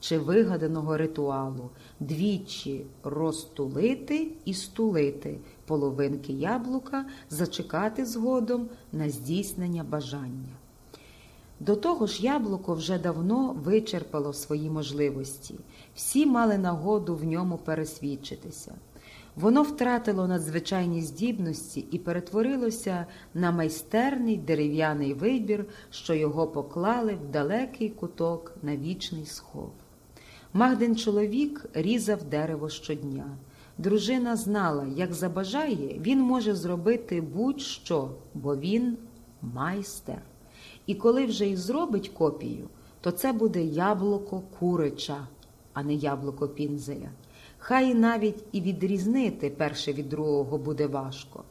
чи вигаданого ритуалу, двічі розтулити і стулити половинки яблука, зачекати згодом на здійснення бажання. До того ж, яблуко вже давно вичерпало свої можливості, всі мали нагоду в ньому пересвідчитися. Воно втратило надзвичайні здібності і перетворилося на майстерний дерев'яний вибір, що його поклали в далекий куток на вічний схов. Магдин чоловік різав дерево щодня. Дружина знала, як забажає, він може зробити будь-що, бо він майстер. І коли вже й зробить копію, то це буде яблуко курича, а не яблуко пінзеля. Хай навіть і відрізнити перше від другого буде важко.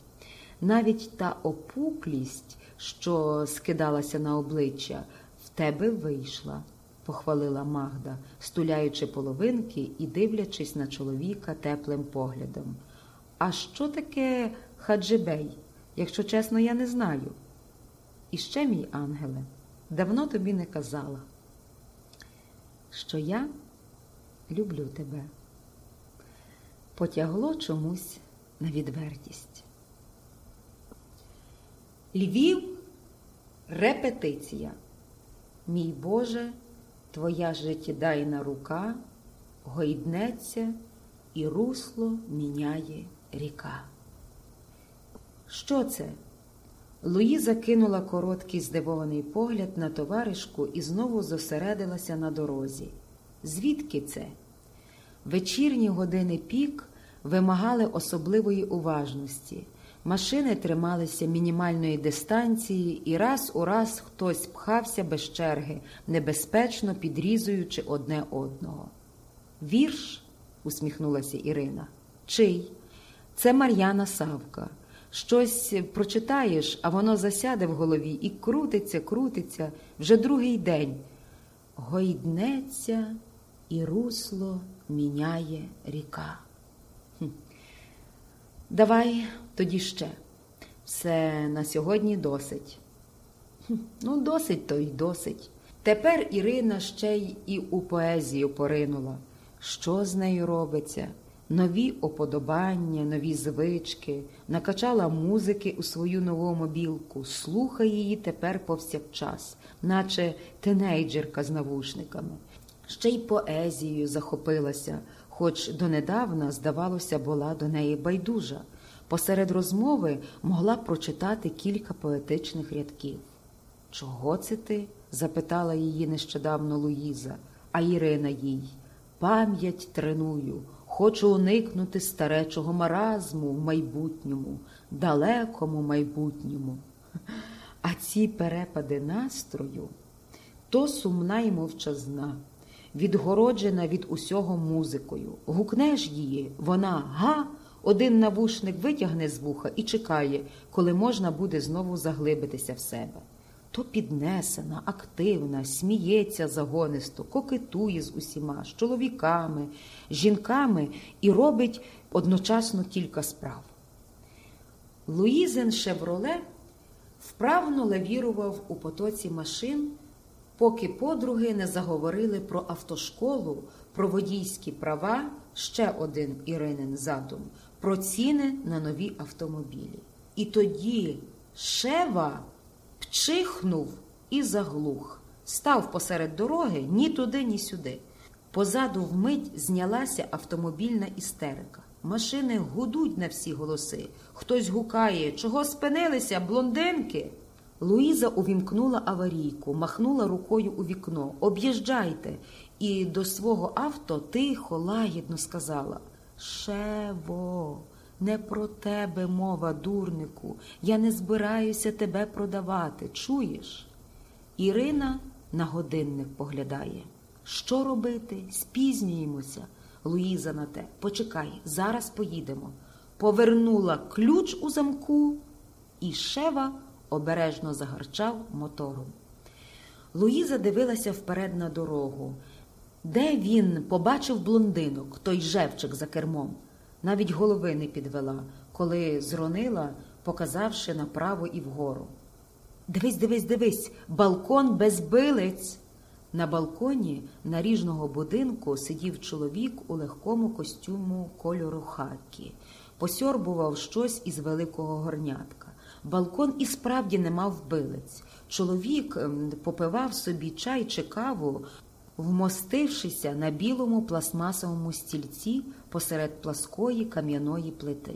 Навіть та опуклість, що скидалася на обличчя, в тебе вийшла, похвалила Магда, стуляючи половинки і дивлячись на чоловіка теплим поглядом. А що таке хаджибей? Якщо чесно, я не знаю. І ще, мій ангеле, давно тобі не казала, що я люблю тебе. Потягло чомусь на відвертість. Львів репетиція. Мій Боже, твоя життєдайна рука гойднеться і русло міняє ріка. Що це? Луїза кинула короткий здивований погляд на товаришку і знову зосередилася на дорозі. Звідки це? Вечірні години пік вимагали особливої уважності. Машини трималися мінімальної дистанції, і раз у раз хтось пхався без черги, небезпечно підрізуючи одне одного. Вірш? усміхнулася Ірина. Чий? Це Мар'яна Савка. Щось прочитаєш, а воно засяде в голові і крутиться, крутиться вже другий день. Гойднеться і русло міняє ріка. Хм. Давай тоді ще. Все на сьогодні досить. Ну, досить то й досить. Тепер Ірина ще й і у поезію поринула. Що з нею робиться? Нові оподобання, нові звички, накачала музики у свою нову мобілку, слухає її тепер повсякчас, наче тинейджерка з навушниками. Ще й поезією захопилася, хоч донедавна, здавалося, була до неї байдужа. Посеред розмови могла прочитати кілька поетичних рядків. Чого це ти? запитала її нещодавно Луїза, а Ірина їй. Пам'ять треную. Хочу уникнути старечого маразму в майбутньому, далекому майбутньому. А ці перепади настрою то сумна й мовчазна, відгороджена від усього музикою. Гукнеш її, вона га, один навушник витягне з вуха і чекає, коли можна буде знову заглибитися в себе. То піднесена, активна, сміється загонисто, кокетує з усіма, з чоловіками, жінками і робить одночасно кілька справ. Луїзен Шевроле вправно лавірував у потоці машин, поки подруги не заговорили про автошколу, про водійські права, ще один Іринин задум, про ціни на нові автомобілі. І тоді Шева пчихнув і заглух, став посеред дороги ні туди, ні сюди. Позаду вмить знялася автомобільна істерика. Машини гудуть на всі голоси. Хтось гукає, чого спинилися, блондинки. Луїза увімкнула аварійку, махнула рукою у вікно. Об'їжджайте. І до свого авто тихо, лагідно сказала Шево, не про тебе мова, дурнику. Я не збираюся тебе продавати. Чуєш? Ірина на годинник поглядає. Що робити? Спізнюємося. Луїза на те. Почекай, зараз поїдемо. Повернула ключ у замку, і шева обережно загарчав мотором. Луїза дивилася вперед на дорогу. Де він побачив блондинок, той жевчик за кермом? Навіть голови не підвела, коли зронила, показавши направо і вгору. Дивись, дивись, дивись, балкон без билиць. На балконі наріжного будинку сидів чоловік у легкому костюму кольору хакі, посьорбував щось із великого горнятка. Балкон і справді не мав вбилиць. Чоловік попивав собі чай чи каву, вмостившися на білому пластмасовому стільці посеред пласкої кам'яної плити.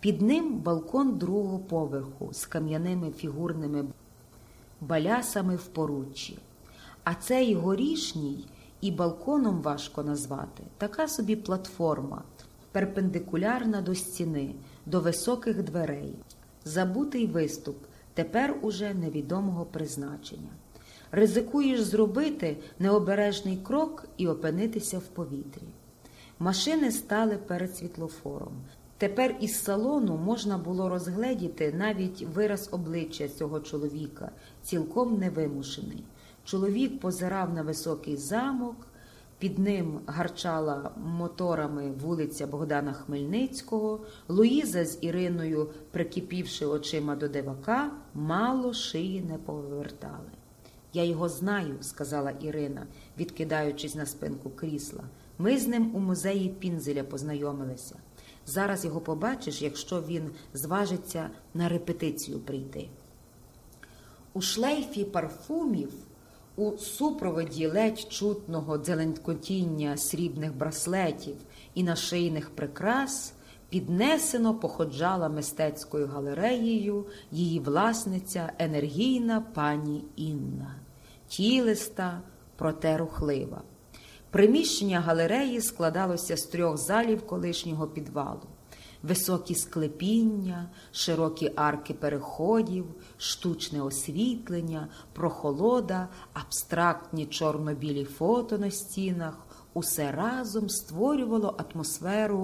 Під ним балкон другого поверху з кам'яними фігурними балясами в поруччі. А цей горішній і балконом важко назвати така собі платформа, перпендикулярна до стіни, до високих дверей, забутий виступ, тепер уже невідомого призначення. Ризикуєш зробити необережний крок і опинитися в повітрі. Машини стали перед світлофором. Тепер із салону можна було розгледіти навіть вираз обличчя цього чоловіка, цілком невимушений. Чоловік позирав на високий замок, під ним гарчала моторами вулиця Богдана Хмельницького, Луїза з Іриною, прикипівши очима до дивака, мало шиї не повертали. Я його знаю, сказала Ірина, відкидаючись на спинку крісла. Ми з ним у музеї Пінзеля познайомилися. Зараз його побачиш, якщо він зважиться на репетицію прийти. У шлейфі парфумів, у супроводі ледь чутного дзеленькотіння срібних браслетів і нашийних прикрас піднесено походжала мистецькою галереєю її власниця енергійна пані Інна, тілиста, проте рухлива. Приміщення галереї складалося з трьох залів колишнього підвалу. Високі склепіння, широкі арки переходів, штучне освітлення, прохолода, абстрактні чорно-білі фото на стінах усе разом створювало атмосферу